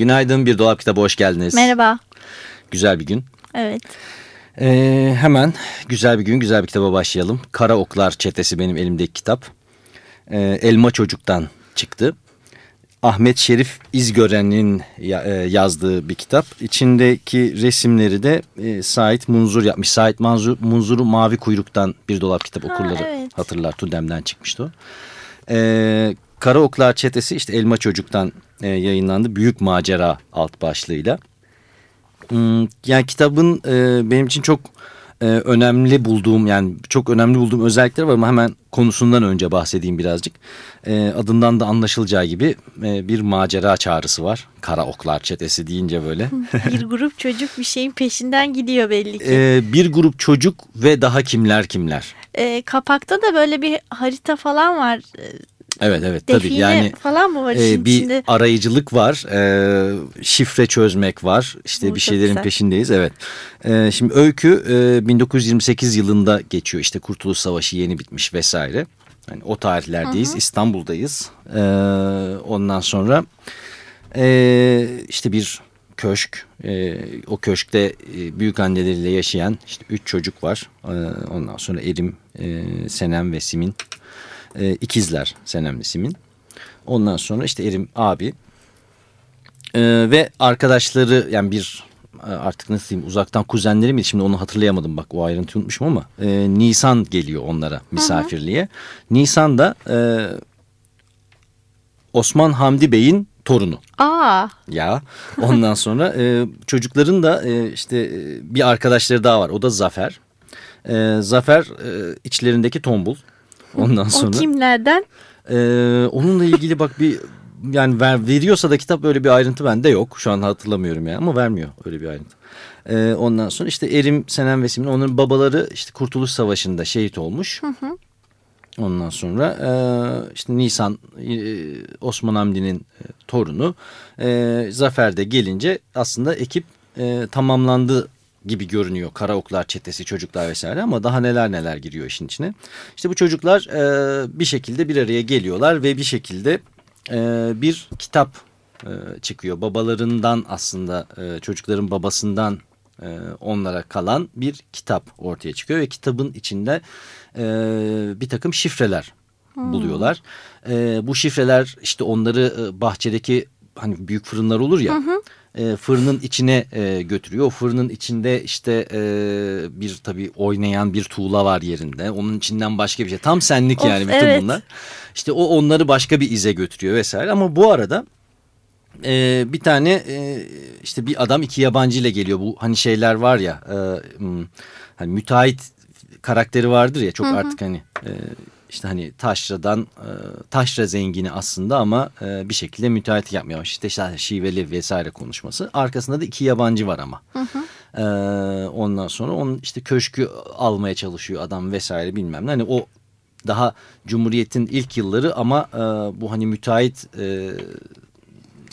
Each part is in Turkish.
Günaydın Bir Dolap Kitabı hoş geldiniz. Merhaba. Güzel bir gün. Evet. Ee, hemen güzel bir gün güzel bir kitaba başlayalım. Kara Oklar Çetesi benim elimdeki kitap. Ee, Elma Çocuk'tan çıktı. Ahmet Şerif İzgören'in yazdığı bir kitap. İçindeki resimleri de e, Sait Munzur yapmış. Sait Manzur, Munzur'u Mavi Kuyruk'tan bir dolap kitap Ha, okurları evet. hatırlar. Tudem'den çıkmıştı o. Ee, Kara Oklar Çetesi işte Elma Çocuk'tan e, yayınlandı. Büyük Macera alt başlığıyla. Hmm, yani kitabın e, benim için çok e, önemli bulduğum yani çok önemli bulduğum özellikleri var ama hemen konusundan önce bahsedeyim birazcık. E, adından da anlaşılacağı gibi e, bir macera çağrısı var. Kara Oklar Çetesi deyince böyle. Bir grup çocuk bir şeyin peşinden gidiyor belli ki. e, bir grup çocuk ve daha kimler kimler. Ee, kapakta da böyle bir harita falan var. Evet evet tabii Define yani falan mı var e, bir içinde? arayıcılık var, e, şifre çözmek var, işte Bu bir şeylerin güzel. peşindeyiz. Evet. E, şimdi öykü e, 1928 yılında geçiyor. İşte Kurtuluş Savaşı yeni bitmiş vesaire. Yani o tarihlerdeyiz, İstanbul'dayız. E, ondan sonra e, işte bir köşk, e, o köşkte e, büyük anneleriyle yaşayan işte üç çocuk var. E, ondan sonra Erim, e, Senem ve Simin. E, ikizler Senem'le Sim'in. Ondan sonra işte Erim abi E, ve arkadaşları yani bir e, artık nasıl diyeyim uzaktan kuzenleri mi şimdi onu hatırlayamadım bak o ayrıntıyı unutmuşum ama e, Nisan geliyor onlara misafirliğe. Nisan da e, Osman Hamdi Bey'in torunu. Aa, Ya ondan sonra e, çocukların da e, işte e, bir arkadaşları daha var o da Zafer. E, Zafer e, içlerindeki tombul. Ondan o sonra kimlerden? e, onunla ilgili bak bir yani ver, veriyorsa da kitap öyle bir ayrıntı bende yok. Şu an hatırlamıyorum yani ama vermiyor öyle bir ayrıntı. E, ondan sonra işte Erim, Senem ve Simin onların babaları işte Kurtuluş Savaşı'nda şehit olmuş. Ondan sonra e, işte Nisan e, Osman Hamdi'nin e, torunu e, Zafer de gelince aslında ekip e, tamamlandı gibi görünüyor. Kara Oklar çetesi çocuklar vesaire ama daha neler neler giriyor işin içine. İşte bu çocuklar e, bir şekilde bir araya geliyorlar ve bir şekilde e, bir kitap e, çıkıyor. Babalarından aslında e, çocukların babasından e, onlara kalan bir kitap ortaya çıkıyor ve kitabın içinde e, bir takım şifreler buluyorlar. E, bu şifreler işte onları e, bahçedeki hani büyük fırınlar olur ya e, fırının içine e, götürüyor. O fırının içinde işte e, bir tabii oynayan bir tuğla var yerinde. Onun içinden başka bir şey. Tam senlik Of, yani bütün evet. bunlar. İşte o onları başka bir ize götürüyor vesaire. Ama bu arada e, bir tane e, işte bir adam iki yabancı ile geliyor. Bu hani şeyler var ya e, hmm, hani müteahhit karakteri vardır ya çok artık hani e, işte hani taşradan e, taşra zengini aslında ama e, bir şekilde müteahhit yapmıyor. İşte, işte şiveli vesaire konuşması. Arkasında da iki yabancı var ama. E, ondan sonra onun işte köşkü almaya çalışıyor adam vesaire bilmem ne. Hani o daha Cumhuriyet'in ilk yılları ama bu hani müteahhit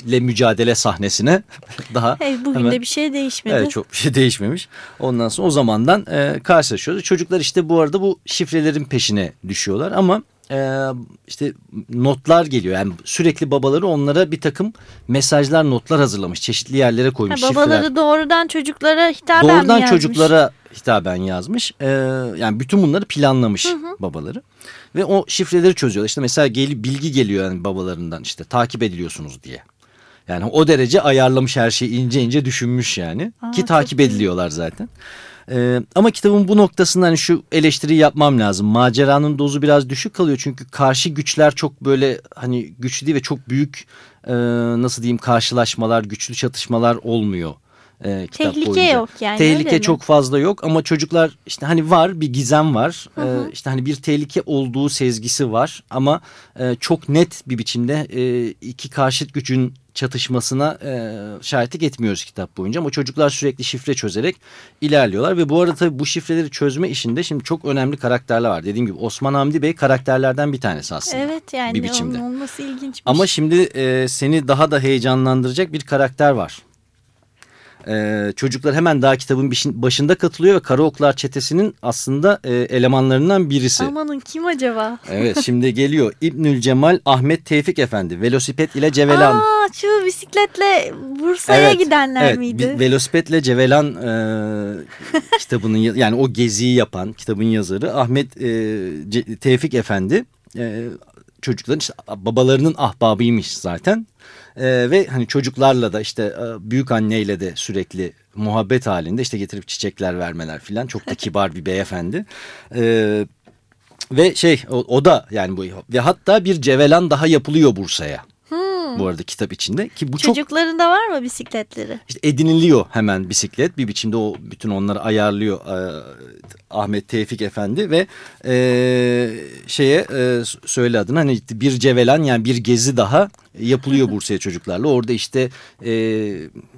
ile mücadele sahnesine daha Hey, bugün hemen- de bir şey değişmedi. Evet çok bir şey değişmemiş. Ondan sonra o zamandan e, karşılaşıyoruz. Çocuklar işte bu arada bu şifrelerin peşine düşüyorlar ama e, işte notlar geliyor. Yani sürekli babaları onlara bir takım mesajlar, notlar hazırlamış. Çeşitli yerlere Ha, koymuş babaları şifreler. doğrudan çocuklara hitaben mi Doğrudan yazmış? çocuklara hitaben yazmış. E, yani bütün bunları planlamış babaları. Ve o şifreleri çözüyorlar. İşte mesela gel, bilgi geliyor yani babalarından işte takip ediliyorsunuz diye. Yani o derece ayarlamış her şeyi ince ince düşünmüş yani. Aa, Ki takip ediliyorlar zaten. Ee, ama kitabın bu noktasında hani şu eleştiriyi yapmam lazım. Maceranın dozu biraz düşük kalıyor. Çünkü karşı güçler çok böyle hani güçlü değil ve çok büyük e, nasıl diyeyim karşılaşmalar, güçlü çatışmalar olmuyor. e, kitap Tehlike boyunca. yok yani, Tehlike çok fazla yok ama çocuklar işte hani var bir gizem var. E, işte hani bir tehlike olduğu sezgisi var ama e, çok net bir biçimde e, iki karşıt gücün çatışmasına e, şahitlik etmiyoruz kitap boyunca ama çocuklar sürekli şifre çözerek ilerliyorlar ve bu arada tabii bu şifreleri çözme işinde şimdi çok önemli karakterler var. Dediğim gibi Osman Hamdi Bey karakterlerden bir tanesi aslında. Evet yani bir biçimde. olması ilginçmiş. Ama şimdi e, seni daha da heyecanlandıracak bir karakter var. E, çocuklar hemen daha kitabın başında katılıyor ve Karaoklar çetesinin aslında e, elemanlarından birisi. Amanın kim acaba? Evet şimdi geliyor İbnül Cemal Ahmet Tevfik Efendi velosiped ile Cevelan. Aa şu bisikletle Bursa'ya Evet, gidenler evet, miydi? bir Velosipetle Cevelan e, kitabının ya- yani o geziyi yapan kitabın yazarı Ahmet e, Tevfik Efendi e, çocukların işte babalarının ahbabıymış zaten. E, ve hani çocuklarla da işte e, büyük anneyle de sürekli muhabbet halinde işte getirip çiçekler vermeler filan çok da kibar bir beyefendi. E, ve şey o, o da yani bu ve hatta bir cevelan daha yapılıyor Bursa'ya. Bu arada kitap içinde ki bu çok Çocukların da var mı bisikletleri? işte ediniliyor hemen bisiklet bir biçimde o bütün onları ayarlıyor e, Ahmet Tevfik Efendi ve e, şeye e, söyle adını hani bir cevelan yani bir gezi daha yapılıyor Bursa'ya çocuklarla orada işte e,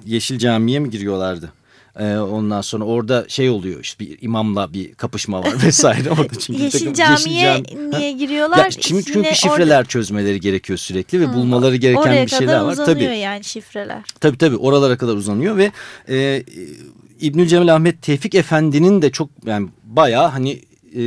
Yeşil Cami'ye mi giriyorlardı? E, ondan sonra orada şey oluyor işte bir imamla bir kapışma var vesaire. Orada çünkü Yeşil Cami'ye Cami- niye giriyorlar? Ya şimdi çünkü Yine şifreler orada- çözmeleri gerekiyor sürekli ve bulmaları gereken Oraya bir şeyler var. uzanıyor Tabii. yani şifreler. Tabii tabii oralara kadar uzanıyor ve e, İbnül Cemil Ahmet Tevfik Efendi'nin de çok yani bayağı hani e,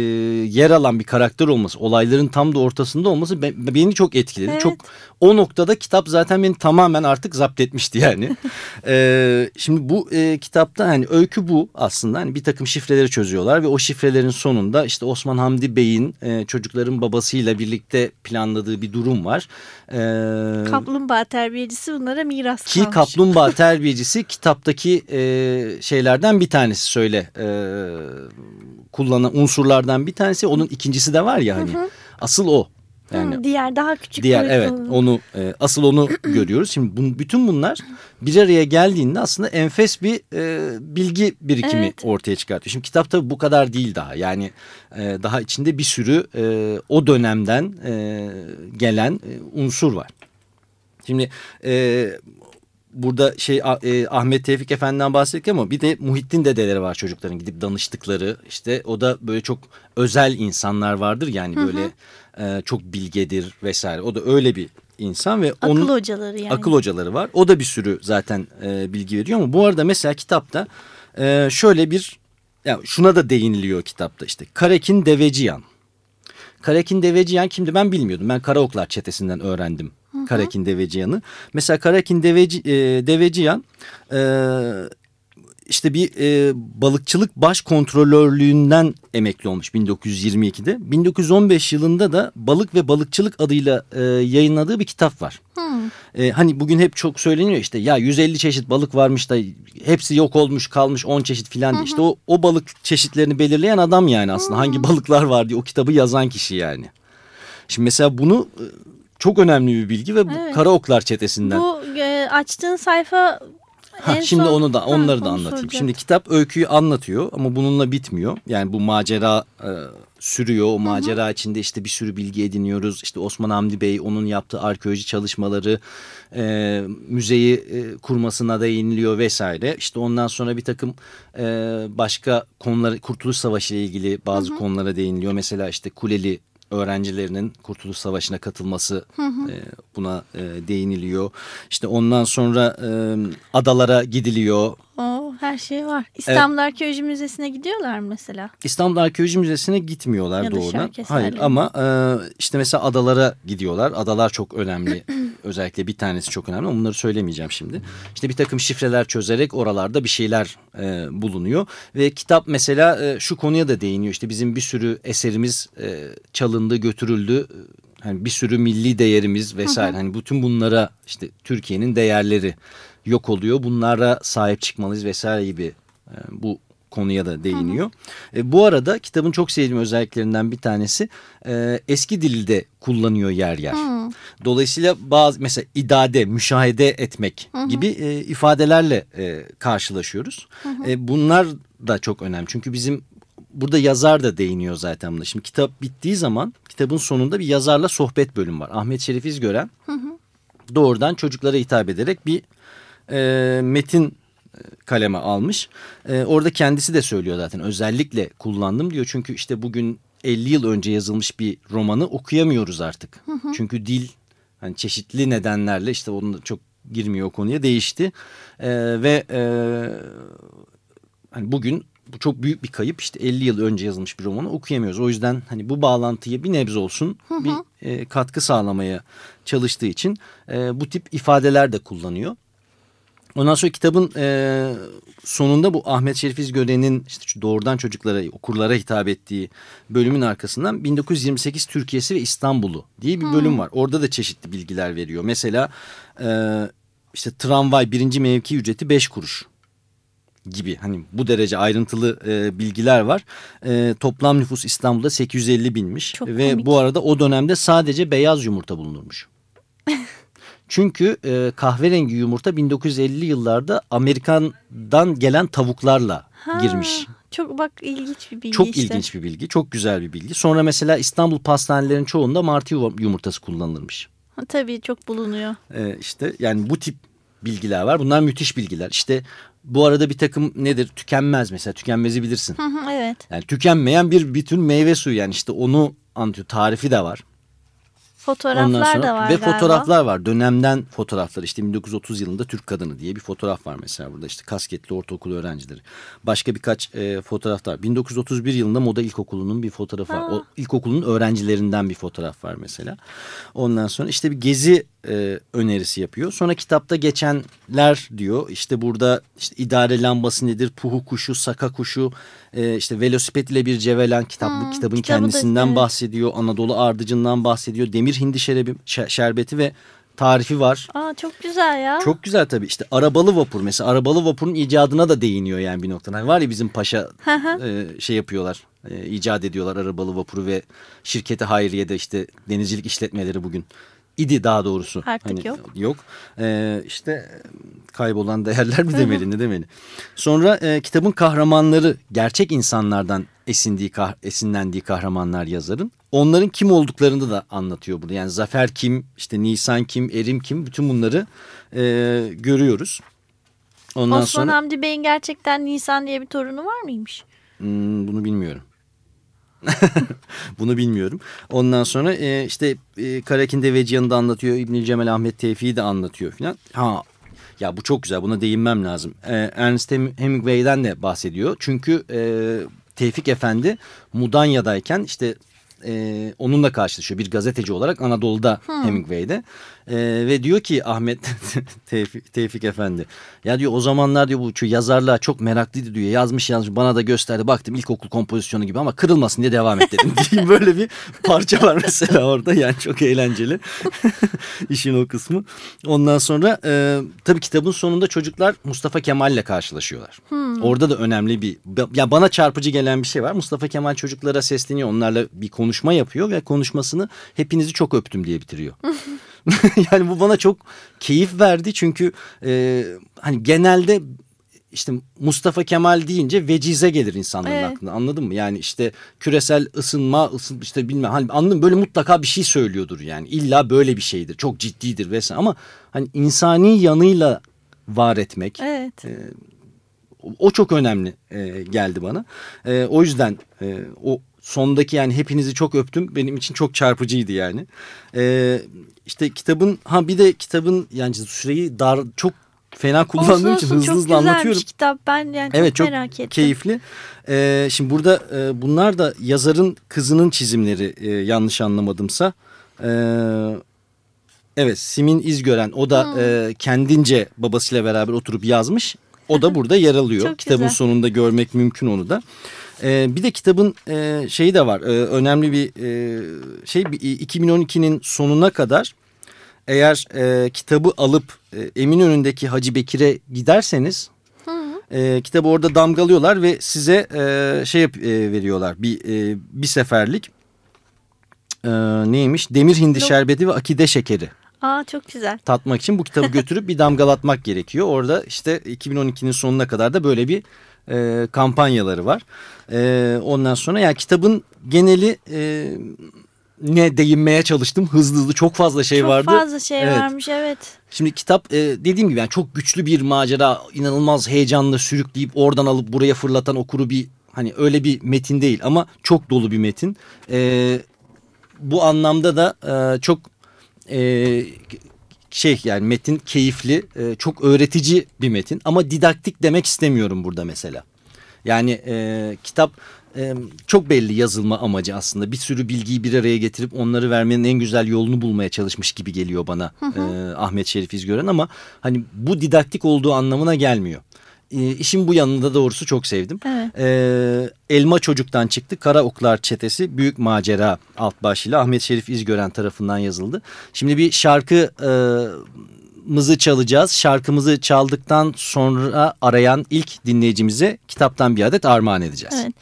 yer alan bir karakter olması, olayların tam da ortasında olması be- beni çok etkiledi. Evet. Çok o noktada kitap zaten beni tamamen artık zapt etmişti yani. E, şimdi bu e, kitapta hani öykü bu aslında hani bir takım şifreleri çözüyorlar ve o şifrelerin sonunda işte Osman Hamdi Bey'in e, çocukların babasıyla birlikte planladığı bir durum var. E, Kaplumbağa terbiyecisi bunlara miras ki kalmış. kaplumbağa terbiyecisi kitaptaki e, şeylerden bir tanesi söyle e, kullanan unsurlardan bir tanesi. Onun ikincisi de var ya hani asıl o. Yani Hı, diğer daha küçük diğer boyutlu. evet onu e, asıl onu görüyoruz. Şimdi bun, bütün bunlar bir araya geldiğinde aslında enfes bir e, bilgi birikimi Evet. ortaya çıkartıyor. Şimdi kitap tabii bu kadar değil daha. Yani e, daha içinde bir sürü e, o dönemden e, gelen e, unsur var. Şimdi e, burada şey e, Ahmet Tevfik Efendi'den bahsettik ama bir de Muhittin dedeleri var çocukların gidip danıştıkları. İşte o da böyle çok özel insanlar vardır yani böyle e, çok bilgedir vesaire. O da öyle bir insan ve Akıl onun hocaları yani. akıl hocaları var. O da bir sürü zaten e, bilgi veriyor ama bu arada mesela kitapta e, şöyle bir yani şuna da değiniliyor kitapta işte Karekin Deveciyan. Karakin Deveciyan kimdi ben bilmiyordum. Ben Karaoklar çetesinden öğrendim Karakin Deveciyan'ı. Mesela Karakin Deveci, e, Deveciyan e, işte bir e, balıkçılık baş kontrolörlüğünden emekli olmuş 1922'de. 1915 yılında da Balık ve Balıkçılık adıyla e, yayınladığı bir kitap var. E, hani bugün hep çok söyleniyor işte ya 150 çeşit balık varmış da hepsi yok olmuş kalmış 10 çeşit filan diye. İşte o, o balık çeşitlerini belirleyen adam yani aslında hangi balıklar var diye o kitabı yazan kişi yani. Şimdi mesela bunu e, çok önemli bir bilgi ve bu Evet. Karaoklar çetesinden. Bu e, açtığın sayfa Ha, şimdi son- onu da Ha, onları da onu anlatayım. soracağım. Şimdi kitap öyküyü anlatıyor ama bununla bitmiyor. Yani bu macera e, sürüyor. O macera içinde işte bir sürü bilgi ediniyoruz. İşte Osman Hamdi Bey onun yaptığı arkeoloji çalışmaları, e, müzeyi e, kurmasına da yeniliyor vesaire. İşte ondan sonra bir takım e, başka konuları Kurtuluş Savaşı ile ilgili bazı konulara değiniliyor. Mesela işte Kuleli öğrencilerinin Kurtuluş Savaşı'na katılması e, buna e, değiniliyor. İşte ondan sonra e, adalara gidiliyor. Oo, her şey var. İstanbul Arkeoloji Müzesi'ne gidiyorlar mı mesela? İstanbul Arkeoloji Müzesi'ne gitmiyorlar Ya doğrudan. Hayır ama e, işte mesela adalara gidiyorlar. Adalar çok önemli. Özellikle bir tanesi çok önemli. Bunları söylemeyeceğim şimdi. İşte bir takım şifreler çözerek oralarda bir şeyler e, bulunuyor. Ve kitap mesela e, şu konuya da değiniyor. İşte bizim bir sürü eserimiz e, çalındı, götürüldü. Hani bir sürü milli değerimiz vesaire. Hani bütün bunlara işte Türkiye'nin değerleri yok oluyor. Bunlara sahip çıkmalıyız vesaire gibi e, bu konuya da değiniyor. E, bu arada kitabın çok sevdiğim özelliklerinden bir tanesi e, eski dilde kullanıyor yer yer. Dolayısıyla bazı mesela idade, müşahede etmek gibi e, ifadelerle e, karşılaşıyoruz. E, bunlar da çok önemli. Çünkü bizim burada yazar da değiniyor zaten buna. Şimdi kitap bittiği zaman kitabın sonunda bir yazarla sohbet bölümü var. Ahmet Şerif İzgören doğrudan çocuklara hitap ederek bir e, metin e, kaleme almış. E, orada kendisi de söylüyor zaten özellikle kullandım diyor. Çünkü işte bugün 50 yıl önce yazılmış bir romanı okuyamıyoruz artık. Çünkü dil hani çeşitli nedenlerle işte onun çok girmiyor o konuya değişti. E, ve e, hani bugün bu çok büyük bir kayıp işte 50 yıl önce yazılmış bir romanı okuyamıyoruz. O yüzden hani bu bağlantıya bir nebze olsun bir e, katkı sağlamaya çalıştığı için e, bu tip ifadeler de kullanıyor. Ondan sonra kitabın e, sonunda bu Ahmet Şerif İzgören'in işte doğrudan çocuklara, okurlara hitap ettiği bölümün arkasından 1928 Türkiye'si ve İstanbul'u diye bir bölüm var. Orada da çeşitli bilgiler veriyor. Mesela e, işte tramvay birinci mevki ücreti 5 kuruş gibi hani bu derece ayrıntılı e, bilgiler var. E, toplam nüfus İstanbul'da 850 binmiş Çok ve komik. bu arada o dönemde sadece beyaz yumurta bulunurmuş. Çünkü e, kahverengi yumurta 1950 yıllarda Amerikan'dan gelen tavuklarla Ha, girmiş. Çok bak ilginç bir bilgi Çok işte. ilginç bir bilgi, çok güzel bir bilgi. Sonra mesela İstanbul pastanelerin çoğunda martı yumurtası kullanılırmış. Ha, Tabii çok bulunuyor. Ee, işte yani bu tip bilgiler var. Bunlar müthiş bilgiler. İşte bu arada bir takım nedir? Tükenmez mesela. Tükenmezi bilirsin. Hı hı, evet. Yani tükenmeyen bir bütün meyve suyu yani işte onu anlatıyor. Tarifi de var. Fotoğraflar da var ve galiba. fotoğraflar var. Dönemden fotoğraflar. İşte 1930 yılında Türk kadını diye bir fotoğraf var mesela burada. işte kasketli ortaokul öğrencileri. Başka birkaç e, fotoğraf var. 1931 yılında Moda İlkokulu'nun bir fotoğrafı var. O ilkokulun öğrencilerinden bir fotoğraf var mesela. Ondan sonra işte bir gezi e, önerisi yapıyor. Sonra kitapta geçenler diyor. İşte burada işte idare lambası nedir? Puhu kuşu, saka kuşu, e, işte velosiped ile bir cevelen kitaplık Hmm, kitabın kitabı da- kendisinden evet. bahsediyor. Anadolu ardıcından bahsediyor. Demir hindi şerebi, şe- şerbeti ve tarifi var. Aa, çok güzel ya. Çok güzel tabii. İşte arabalı vapur mesela arabalı vapurun icadına da değiniyor yani bir noktada. Hani var ya bizim paşa e, şey yapıyorlar. E, icat ediyorlar arabalı vapuru ve şirketi Hayriye'de işte denizcilik işletmeleri bugün. İdi daha doğrusu. Artık Hani yok. Yok. E, işte kaybolan değerler mi demeli ne demeli. Sonra e, kitabın kahramanları gerçek insanlardan esindiği kah- esinlendiği kahramanlar yazarın. Onların kim olduklarını da anlatıyor burada. Yani Zafer kim, işte Nisan kim, Erim kim bütün bunları e, görüyoruz. Ondan Osman sonra Hamdi Bey'in gerçekten Nisan diye bir torunu var mıymış? Hmm, bunu bilmiyorum. bunu bilmiyorum. Ondan sonra e, işte e, Karakin Deveciyan'ı da anlatıyor. İbnül Cemal Ahmet Tevfik'i de anlatıyor filan. Ha ya bu çok güzel buna değinmem lazım. E, Ernest Hem- Hemingway'den de bahsediyor. Çünkü e, Tevfik Efendi Mudanya'dayken işte e, onunla karşılaşıyor bir gazeteci olarak Anadolu'da Hemingway'de E, ve diyor ki Ahmet Tevfik, Tevfik Efendi ya diyor o zamanlar diyor bu şu yazarlığa çok meraklıydı diyor. Yazmış yazmış bana da gösterdi. Baktım ilkokul kompozisyonu gibi ama kırılmasın diye devam et dedim. Diyeyim böyle bir parça var mesela orada. Yani çok eğlenceli işin o kısmı. Ondan sonra e, tabii kitabın sonunda çocuklar Mustafa Kemal'le karşılaşıyorlar. Orada da önemli bir ya bana çarpıcı gelen bir şey var. Mustafa Kemal çocuklara sesleniyor onlarla bir konuşma yapıyor ve konuşmasını hepinizi çok öptüm diye bitiriyor. yani bu bana çok keyif verdi çünkü e, hani genelde işte Mustafa Kemal deyince vecize gelir insanların Evet. aklına anladın mı? Yani işte küresel ısınma ısın işte bilmem hani anladın mı? böyle mutlaka bir şey söylüyordur yani illa böyle bir şeydir çok ciddidir vesaire ama hani insani yanıyla var etmek Evet. o çok önemli e, geldi bana. E, o yüzden e, o sondaki yani hepinizi çok öptüm benim için çok çarpıcıydı yani. E, işte kitabın ha bir de kitabın yani süreyi dar çok fena kullandığım Olsun için olsun, hızlı çok hızlı anlatıyorum. kitap. Ben yani çok Evet çok merak ettim. keyifli. E, şimdi burada e, bunlar da yazarın kızının çizimleri e, yanlış anlamadımsa. E, evet Simin İzgören o da Hmm. e, kendince babasıyla beraber oturup yazmış. O da burada yer alıyor. Kitabın güzel. sonunda görmek mümkün onu da. E, bir de kitabın e, şeyi de var. E, önemli bir e, şey bir- 2012'nin sonuna kadar eğer e, kitabı alıp e, Eminönü'ndeki Hacı Bekir'e giderseniz E, kitabı orada damgalıyorlar ve size e, şey yap, e, veriyorlar. Bir, e, bir seferlik e, neymiş? Demir hindi Lo- şerbeti ve akide şekeri Aa çok güzel. tatmak için bu kitabı götürüp bir damgalatmak gerekiyor. Orada işte 2012'nin sonuna kadar da böyle bir e, kampanyaları var. E, ondan sonra yani kitabın geneli e, ne değinmeye çalıştım hızlı hızlı çok fazla şey çok vardı. fazla şey Evet. varmış evet. Şimdi kitap e, dediğim gibi yani çok güçlü bir macera inanılmaz heyecanla sürükleyip oradan alıp buraya fırlatan okuru bir hani öyle bir metin değil ama çok dolu bir metin. E, bu anlamda da e, çok e, şey yani metin keyifli e, çok öğretici bir metin ama didaktik demek istemiyorum burada mesela. Yani e, kitap e, çok belli yazılma amacı aslında. Bir sürü bilgiyi bir araya getirip onları vermenin en güzel yolunu bulmaya çalışmış gibi geliyor bana e, Ahmet Şerif İzgören ama hani bu didaktik olduğu anlamına gelmiyor. E, işin bu yanında doğrusu çok sevdim. Evet. E, Elma Çocuk'tan çıktı. Kara Oklar Çetesi Büyük Macera alt başlığıyla Ahmet Şerif İzgören tarafından yazıldı. Şimdi bir şarkı e, mızı çalacağız. Şarkımızı çaldıktan sonra arayan ilk dinleyicimize kitaptan bir adet armağan edeceğiz. Evet.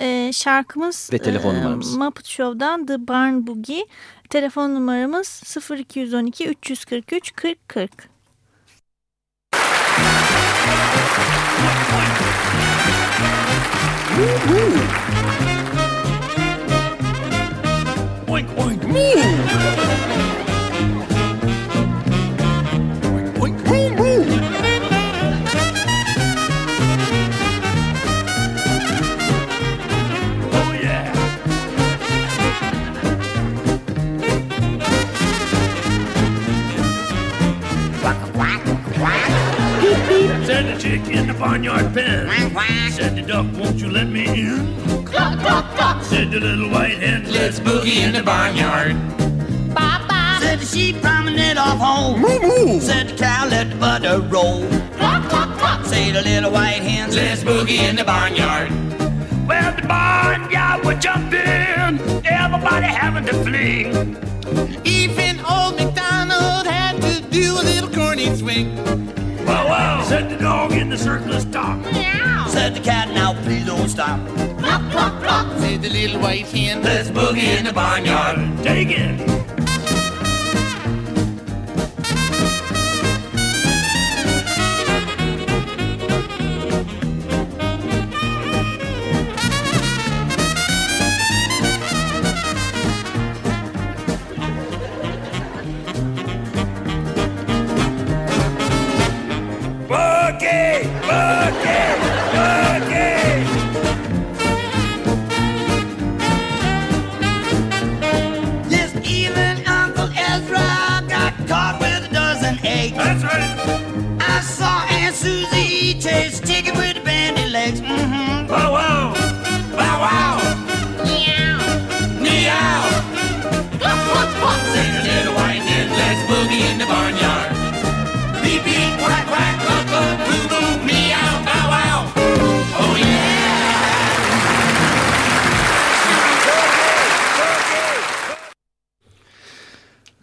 Ee, şarkımız Ve telefon numaramız. Muppet Show'dan The Barn Boogie. Telefon numaramız 0212 343 40 Woo-hoo. Oink, oink, me. Chick in the barnyard pen. Said the duck, won't you let me in? Cluck, cluck, cluck. Said the little white hen, let's boogie in the barnyard. Bye, bye. Said the sheep promenade off home. Moo, moo. Said the cow let the butter roll. Say the little white hen, Let's boogie in the barnyard. Well, the barnyard was jumping, everybody having to fling. even old MacDonald had to do a little corny swing. Wow, wow, said the dog in the circus top. Said the cat, now please don't stop. Said the little white hen, Let's boogie in the barnyard. Take it.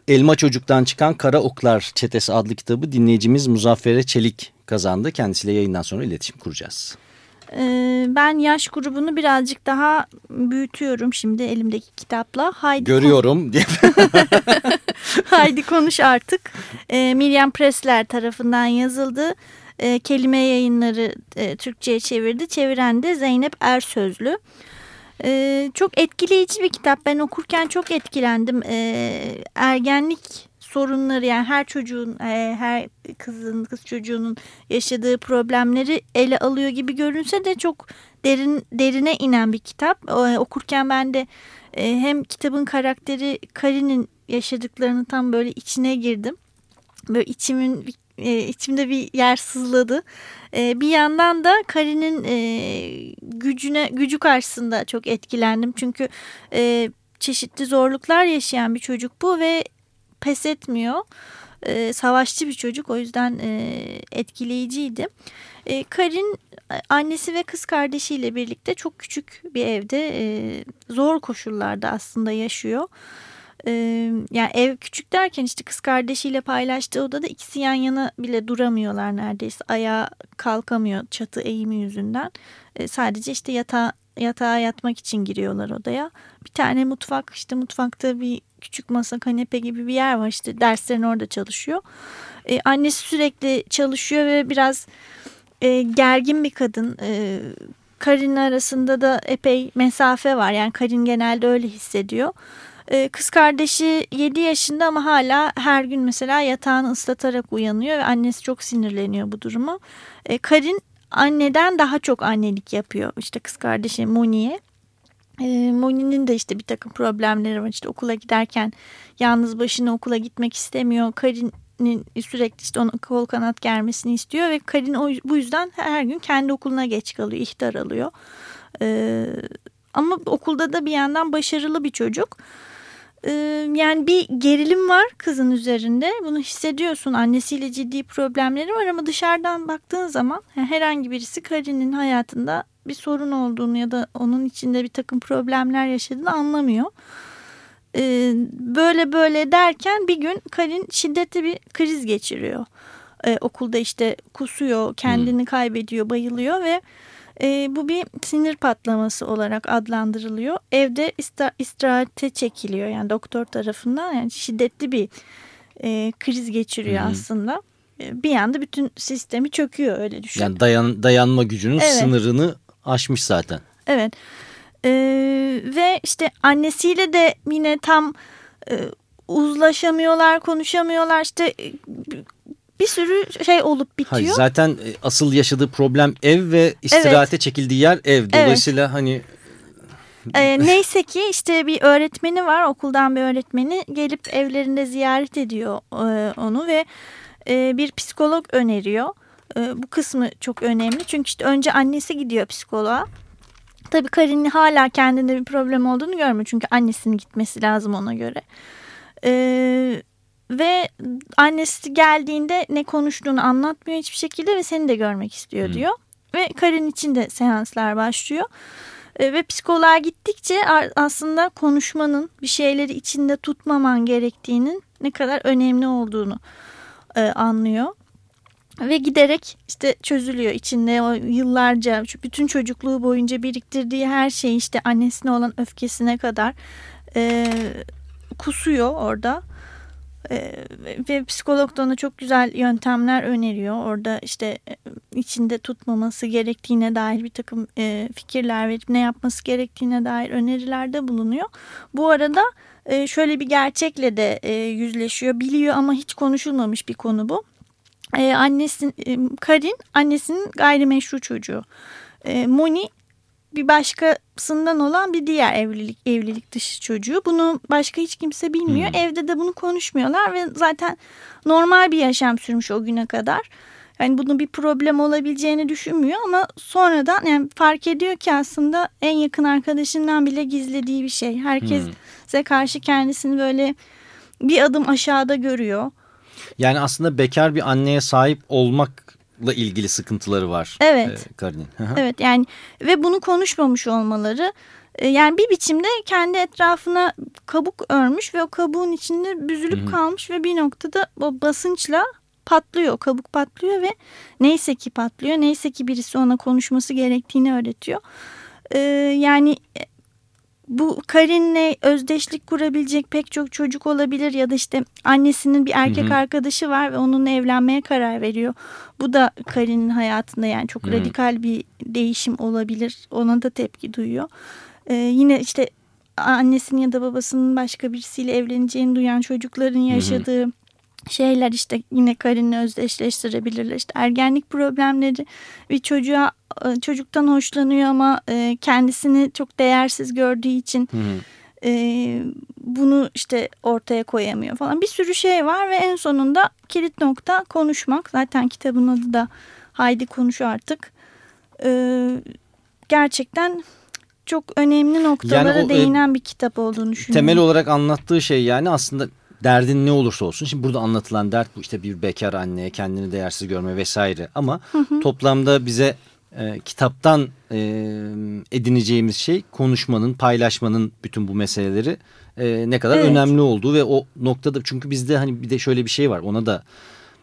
Elma Çocuk'tan çıkan Kara Oklar Çetesi adlı kitabı dinleyicimiz Muzaffer'e Çelik kazandı. Kendisiyle yayından sonra iletişim kuracağız. Ee, ben yaş grubunu birazcık daha büyütüyorum şimdi elimdeki kitapla. Haydi Görüyorum diye. Haydi konuş artık. Ee, Miriam Pressler tarafından yazıldı. Ee, kelime yayınları e, Türkçe'ye çevirdi. Çeviren de Zeynep Ersözlü. Ee, çok etkileyici bir kitap. Ben okurken çok etkilendim. Ee, ergenlik sorunları yani her çocuğun, e, her kızın, kız çocuğunun yaşadığı problemleri ele alıyor gibi görünse de çok derin derine inen bir kitap. Ee, okurken ben de e, hem kitabın karakteri Karin'in yaşadıklarını tam böyle içine girdim. Böyle içimin e, içimde bir yer sızladı. E, bir yandan da Karin'in e, gücüne gücü karşısında çok etkilendim. Çünkü e, çeşitli zorluklar yaşayan bir çocuk bu ve pes etmiyor. E, savaşçı bir çocuk o yüzden e, etkileyiciydi. E, Karin annesi ve kız kardeşiyle birlikte çok küçük bir evde e, zor koşullarda aslında yaşıyor. Ee, yani ev küçük derken işte kız kardeşiyle paylaştığı odada ikisi yan yana bile duramıyorlar neredeyse. Ayağa kalkamıyor çatı eğimi yüzünden. Ee, sadece işte yatağa, yatağa yatmak için giriyorlar odaya. Bir tane mutfak işte mutfakta bir küçük masa kanepe gibi bir yer var işte derslerini orada çalışıyor. Ee, annesi sürekli çalışıyor ve biraz e, gergin bir kadın. E, Karin arasında da epey mesafe var. Yani Karin genelde öyle hissediyor. E, kız kardeşi 7 yaşında ama hala her gün mesela yatağını ıslatarak uyanıyor ve annesi çok sinirleniyor bu duruma. E, Karin anneden daha çok annelik yapıyor. İşte kız kardeşi Moni'ye. E, Moni'nin de işte bir takım problemleri var. İşte okula giderken yalnız başına okula gitmek istemiyor. Karin'in sürekli işte ona kol kanat germesini istiyor ve Karin o, bu yüzden her gün kendi okuluna geç kalıyor, ihtar alıyor. Ama okulda da bir yandan başarılı bir çocuk. E, yani bir gerilim var kızın üzerinde. Bunu hissediyorsun. Annesiyle ciddi problemleri var ama dışarıdan baktığın zaman yani herhangi birisi Karin'in hayatında bir sorun olduğunu ya da onun içinde bir takım problemler yaşadığını anlamıyor. Böyle böyle derken bir gün Karin şiddetli bir kriz geçiriyor. Okulda işte kusuyor, kendini kaybediyor, bayılıyor ve e, bu bir sinir patlaması olarak adlandırılıyor. Evde istirahate çekiliyor yani doktor tarafından yani şiddetli bir e, kriz geçiriyor Hı hı. aslında. E, Bir anda bütün sistemi çöküyor öyle düşün. Yani dayan, dayanma gücünün Evet. sınırını aşmış zaten. Evet. Ee, ve işte annesiyle de yine tam e, uzlaşamıyorlar, konuşamıyorlar. İşte e, bir sürü şey olup bitiyor. Hayır, zaten e, asıl yaşadığı problem ev ve istirahate çekildiği yer ev. Dolayısıyla hani Ee, neyse ki işte bir öğretmeni var okuldan bir öğretmeni gelip evlerinde ziyaret ediyor e, onu ve e, bir psikolog öneriyor. E, bu kısmı çok önemli çünkü işte önce annesi gidiyor psikoloğa. Tabii Karin hala kendinde bir problem olduğunu görmüyor çünkü annesinin gitmesi lazım ona göre. Ee, ve annesi geldiğinde ne konuştuğunu anlatmıyor hiçbir şekilde ve seni de görmek istiyor diyor. Ve Karin için de seanslar başlıyor. E, Ve psikoloğa gittikçe aslında konuşmanın bir şeyleri içinde tutmaman gerektiğinin ne kadar önemli olduğunu e, anlıyor. Ve giderek işte çözülüyor içinde o yıllarca bütün çocukluğu boyunca biriktirdiği her şey işte annesine olan öfkesine kadar e, kusuyor orada. Ve psikolog da ona çok güzel yöntemler öneriyor. Orada işte içinde tutmaması gerektiğine dair bir takım fikirler verip ne yapması gerektiğine dair önerilerde bulunuyor. Bu arada şöyle bir gerçekle de yüzleşiyor. Biliyor ama hiç konuşulmamış bir konu bu. E, annesin, e, Karin annesinin gayrimeşru çocuğu. Moni bir başkasından olan bir diğer evlilik evlilik dışı çocuğu. Bunu başka hiç kimse bilmiyor. Evde de bunu konuşmuyorlar ve zaten normal bir yaşam sürmüş o güne kadar. Yani bunun bir problem olabileceğini düşünmüyor ama sonradan yani fark ediyor ki aslında en yakın arkadaşından bile gizlediği bir şey. Herkese karşı kendisini böyle bir adım aşağıda görüyor. yani aslında bekar bir anneye sahip olmakla ilgili sıkıntıları var. Evet. e, Karin'in. Hı hı. Evet yani ve bunu konuşmamış olmaları e, yani bir biçimde kendi etrafına kabuk örmüş ve o kabuğun içinde büzülüp kalmış ve bir noktada o basınçla patlıyor. Kabuk patlıyor ve neyse ki patlıyor. Neyse ki birisi ona konuşması gerektiğini öğretiyor. E, yani e, bu Karin'le özdeşlik kurabilecek pek çok çocuk olabilir ya da işte annesinin bir erkek arkadaşı var ve onunla evlenmeye karar veriyor. Bu da Karin'in hayatında yani çok radikal bir değişim olabilir. Ona da tepki duyuyor. Ee, yine işte annesinin ya da babasının başka birisiyle evleneceğini duyan çocukların yaşadığı şeyler işte yine Karin'le özdeşleştirebilirler. İşte ergenlik problemleri bir çocuğa e, çocuktan hoşlanıyor ama e, kendisini çok değersiz gördüğü için Hı hı. e, bunu işte ortaya koyamıyor falan. Bir sürü şey var ve en sonunda kilit nokta konuşmak. Zaten kitabın adı da Haydi Konuş Artık. Gerçekten çok önemli noktalara Yani o, değinen bir kitap olduğunu düşünüyorum. Temel olarak anlattığı şey yani aslında derdin ne olursa olsun. Şimdi burada anlatılan dert bu işte bir bekar anneye kendini değersiz görme vesaire. Ama toplamda bize e, kitaptan e, edineceğimiz şey konuşmanın, paylaşmanın bütün bu meseleleri e, ne kadar Evet. önemli olduğu ve o noktada çünkü bizde hani bir de şöyle bir şey var ona da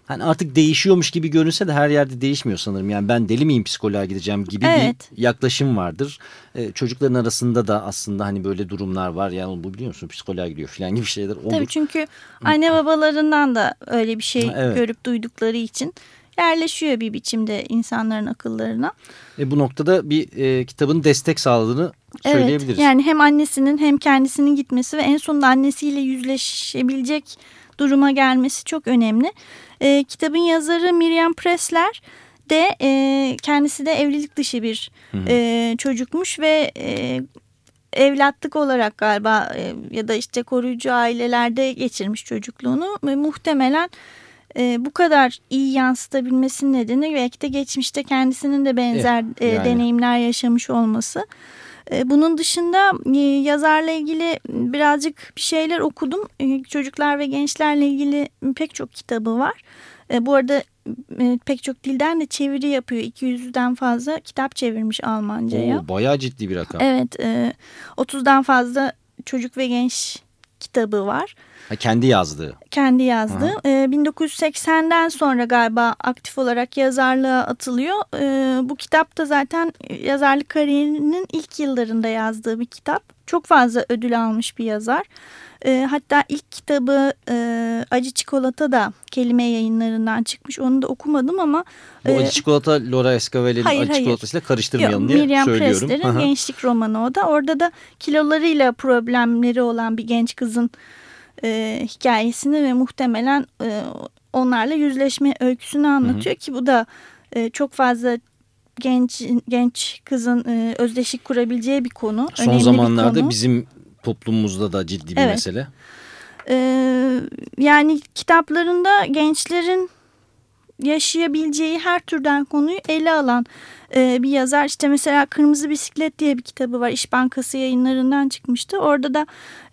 hani artık değişiyormuş gibi görünse de her yerde değişmiyor sanırım. Yani ben deli miyim psikoloğa gideceğim gibi Evet. bir yaklaşım vardır. E, çocukların arasında da aslında hani böyle durumlar var. Yani bu biliyor musun psikoloğa gidiyor falan gibi şeyler olur. Tabii çünkü anne babalarından da öyle bir şey evet. görüp duydukları için yerleşiyor bir biçimde insanların akıllarına. E, bu noktada bir e, kitabın destek sağladığını söyleyebiliriz. Evet yani hem annesinin hem kendisinin gitmesi ve en sonunda annesiyle yüzleşebilecek duruma gelmesi çok önemli. Ee, kitabın yazarı Miriam Pressler de e, kendisi de evlilik dışı bir e, çocukmuş ve e, evlatlık olarak galiba e, ya da işte koruyucu ailelerde geçirmiş çocukluğunu ve muhtemelen e, bu kadar iyi yansıtabilmesinin nedeni belki de geçmişte kendisinin de benzer Eh, e, yani. deneyimler yaşamış olması. E, bunun dışında e, yazarla ilgili birazcık bir şeyler okudum. E, çocuklar ve gençlerle ilgili pek çok kitabı var. E, bu arada e, pek çok dilden de çeviri yapıyor. 200'den fazla kitap çevirmiş Almanca'ya. Oo, bayağı ciddi bir rakam. Evet, e, 30'dan fazla çocuk ve genç kitabı var. Ha, kendi yazdığı. Kendi yazdı. E, 1980'den sonra galiba aktif olarak yazarlığa atılıyor. E, bu kitap da zaten yazarlık kariyerinin ilk yıllarında yazdığı bir kitap. Çok fazla ödül almış bir yazar. E, hatta ilk kitabı e, Acı Çikolata da kelime yayınlarından çıkmış. Onu da okumadım ama Bu e, acı çikolata Laura Escavel'in hayır, acı hayır. çikolatasıyla karıştırmayalım Yok, diye Miriam söylüyorum. Pressler'in Aha. gençlik romanı o da. Orada da kilolarıyla problemleri olan bir genç kızın e, hikayesini ve muhtemelen e, onlarla yüzleşme öyküsünü anlatıyor ki bu da e, çok fazla genç genç kızın e, özdeşik kurabileceği bir konu. Son önemli bir zamanlarda konu. bizim toplumumuzda da ciddi bir Evet. mesele. Ee, yani kitaplarında gençlerin yaşayabileceği her türden konuyu ele alan e, bir yazar. İşte mesela Kırmızı Bisiklet diye bir kitabı var. İş Bankası yayınlarından çıkmıştı. Orada da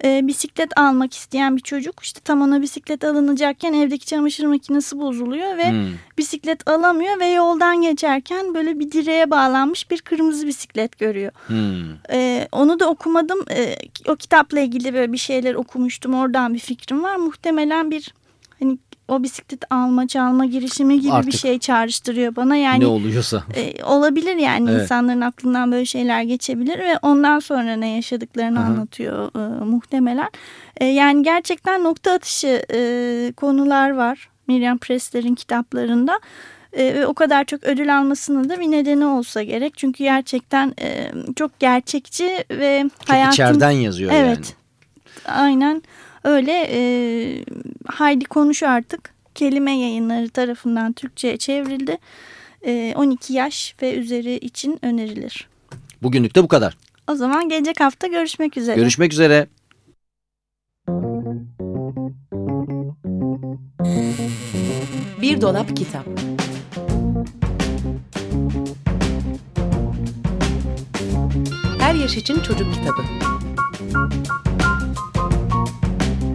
e, bisiklet almak isteyen bir çocuk işte tam ona bisiklet alınacakken evdeki çamaşır makinesi bozuluyor ve Hmm. bisiklet alamıyor ve yoldan geçerken böyle bir direğe bağlanmış bir kırmızı bisiklet görüyor. Hmm. Ee, onu da okumadım. Ee, o kitapla ilgili böyle bir şeyler okumuştum. Oradan bir fikrim var. Muhtemelen bir hani o bisiklet alma çalma girişimi gibi bir Artık. şey çağrıştırıyor bana. Yani ne oluyorsa. e, olabilir yani Evet. insanların aklından böyle şeyler geçebilir ve ondan sonra ne yaşadıklarını Aha. anlatıyor e, muhtemelen. E, yani gerçekten nokta atışı e, konular var Miriam Pressler'in kitaplarında. E, ve o kadar çok ödül almasının da bir nedeni olsa gerek. Çünkü gerçekten e, çok gerçekçi ve Çok hayatın... içeriden yazıyor Evet. Aynen öyle. E, Haydi konuş artık. Kelime yayınları tarafından Türkçe'ye çevrildi. E, 12 yaş ve üzeri için önerilir. Bugünlük de bu kadar. O zaman gelecek hafta görüşmek üzere. Görüşmek üzere. Bir dolap kitap. Her yaş için çocuk kitabı.